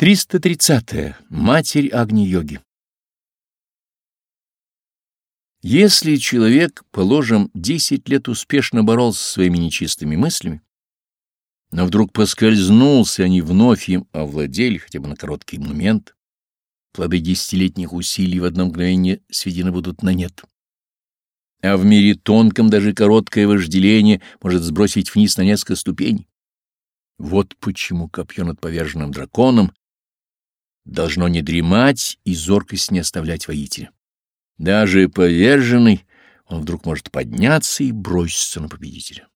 330. -е. Матерь Агни-йоги Если человек, положим, десять лет успешно боролся со своими нечистыми мыслями, но вдруг поскользнулся, они вновь им овладели хотя бы на короткий момент, плоды десятилетних усилий в одно мгновение сведены будут на нет. А в мире тонком даже короткое вожделение может сбросить вниз на несколько ступеней. Вот почему копье над поверженным драконом должно не дремать и зоркость не оставлять воителя. Даже поверженный он вдруг может подняться и броситься на победителя.